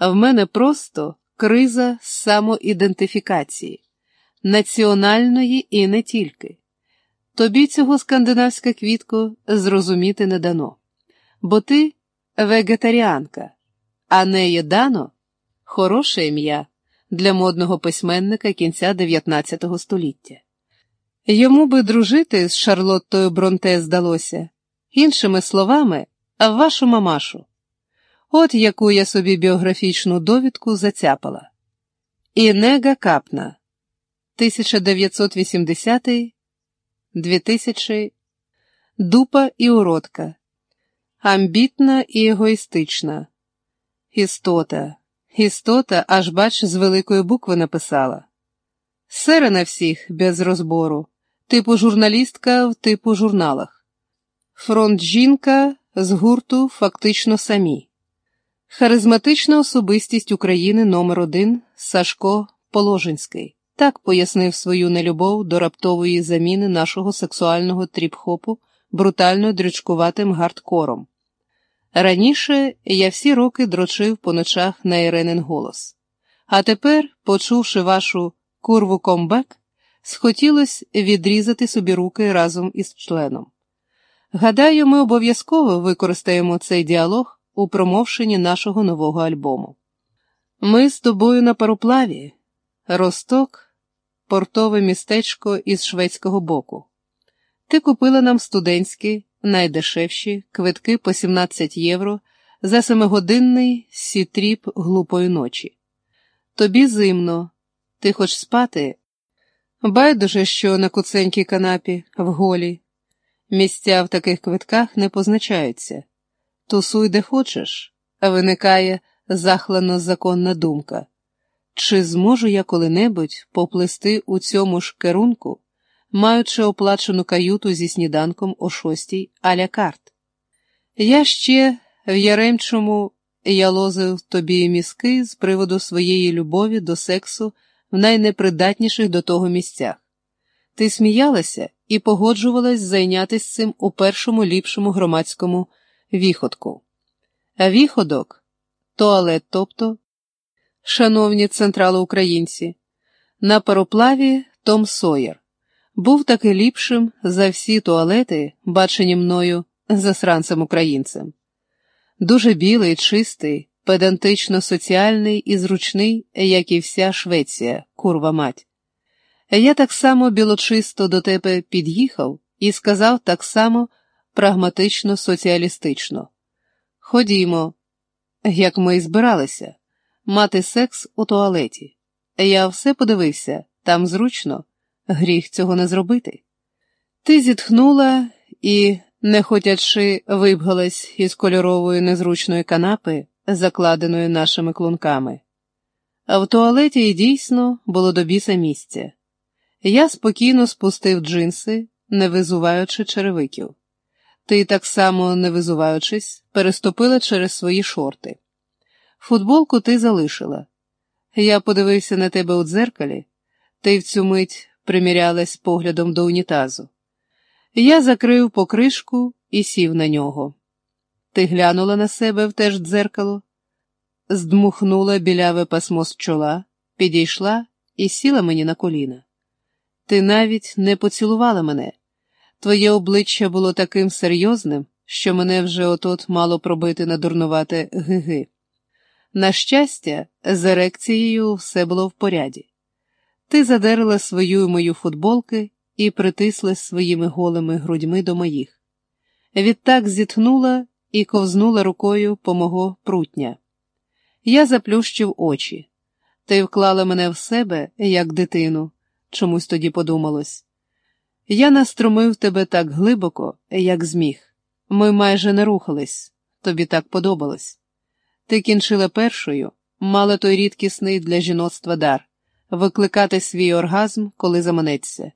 В мене просто криза самоідентифікації, національної і не тільки. Тобі цього скандинавська квітко зрозуміти не дано, бо ти вегетаріанка, а не єдано хороше ім'я для модного письменника кінця 19 століття. Йому би дружити з Шарлоттою Бронте здалося, іншими словами, вашу мамашу. От яку я собі біографічну довідку зацяпала. Інега Капна, 1980 2000 Дупа і уродка, амбітна і егоїстична. Істота, істота, аж бач, з великої букви написала. Сера на всіх без розбору, типу журналістка в типу журналах. Фронт жінка з гурту фактично самі. Харизматична особистість України номер один Сашко Положинський так пояснив свою нелюбов до раптової заміни нашого сексуального тріп-хопу брутально дрючкуватим гардкором. Раніше я всі роки дрочив по ночах на Іренин голос, а тепер, почувши вашу курву comeback, схотілось відрізати собі руки разом із членом. Гадаю, ми обов'язково використаємо цей діалог у промоушені нашого нового альбому. Ми з тобою на пароплаві, Росток портове містечко із шведського боку. Ти купила нам студентські, найдешевші квитки по 17 євро за семигодинний sea trip глупої ночі. Тобі зимно, ти хоч спати? Байдуже, що на куценькій канапі, в голі. Місця в таких квитках не позначаються. Тусуй, де хочеш, виникає захлано законна думка. Чи зможу я коли-небудь поплести у цьому ж керунку, маючи оплачену каюту зі сніданком о шостій аля карт? Я ще в Яремчому ялозив тобі мізки з приводу своєї любові до сексу в найнепридатніших до того місцях. Ти сміялася і погоджувалась зайнятися цим у першому ліпшому громадському віходку. Віходок туалет, тобто. Шановні централоукраїнці, на пароплаві Том Сойер був таки ліпшим за всі туалети, бачені мною засранцем українцем. Дуже білий, чистий, педантично соціальний і зручний, як і вся Швеція, курва мать. Я так само білочисто до тебе під'їхав і сказав так само прагматично соціалістично. Ходімо, як ми і збиралися мати секс у туалеті. Я все подивився, там зручно, гріх цього не зробити. Ти зітхнула і, не хотячи, вибгалась із кольорової незручної канапи, закладеної нашими клунками. А в туалеті і дійсно було до біса місця. Я спокійно спустив джинси, не визуваючи черевиків. Ти, так само, не визуваючись, переступила через свої шорти. Футболку ти залишила. Я подивився на тебе у дзеркалі, ти в цю мить примірялась поглядом до унітазу. Я закрив покришку і сів на нього. Ти глянула на себе в теж дзеркало, здмухнула біляве пасмо з чола, підійшла і сіла мені на коліна. Ти навіть не поцілувала мене. Твоє обличчя було таким серйозним, що мене вже отот мало пробити на дурнувате гиги. На щастя, з ерекцією все було в поряді. Ти задерла свою і мою футболки і притисла своїми голими грудьми до моїх. Відтак зітхнула і ковзнула рукою по мого прутня. Я заплющив очі. Ти вклала мене в себе, як дитину, чомусь тоді подумалось. Я наструмив тебе так глибоко, як зміг. Ми майже не рухались, тобі так подобалось. Ти кінчила першою, мала той рідкісний для жіноцтва дар викликати свій оргазм, коли заманеться.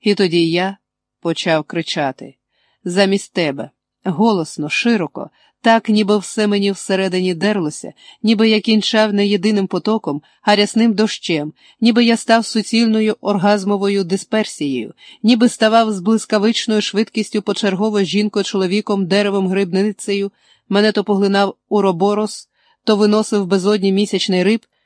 І тоді я почав кричати замість тебе, голосно, широко, так, ніби все мені всередині дерлося, ніби я кінчав не єдиним потоком, а рясним дощем, ніби я став суцільною оргазмовою дисперсією, ніби ставав з блискавичною швидкістю почергово жінко чоловіком, деревом, грибницею, мене то поглинав уроборос то виносив безодні місячний риб,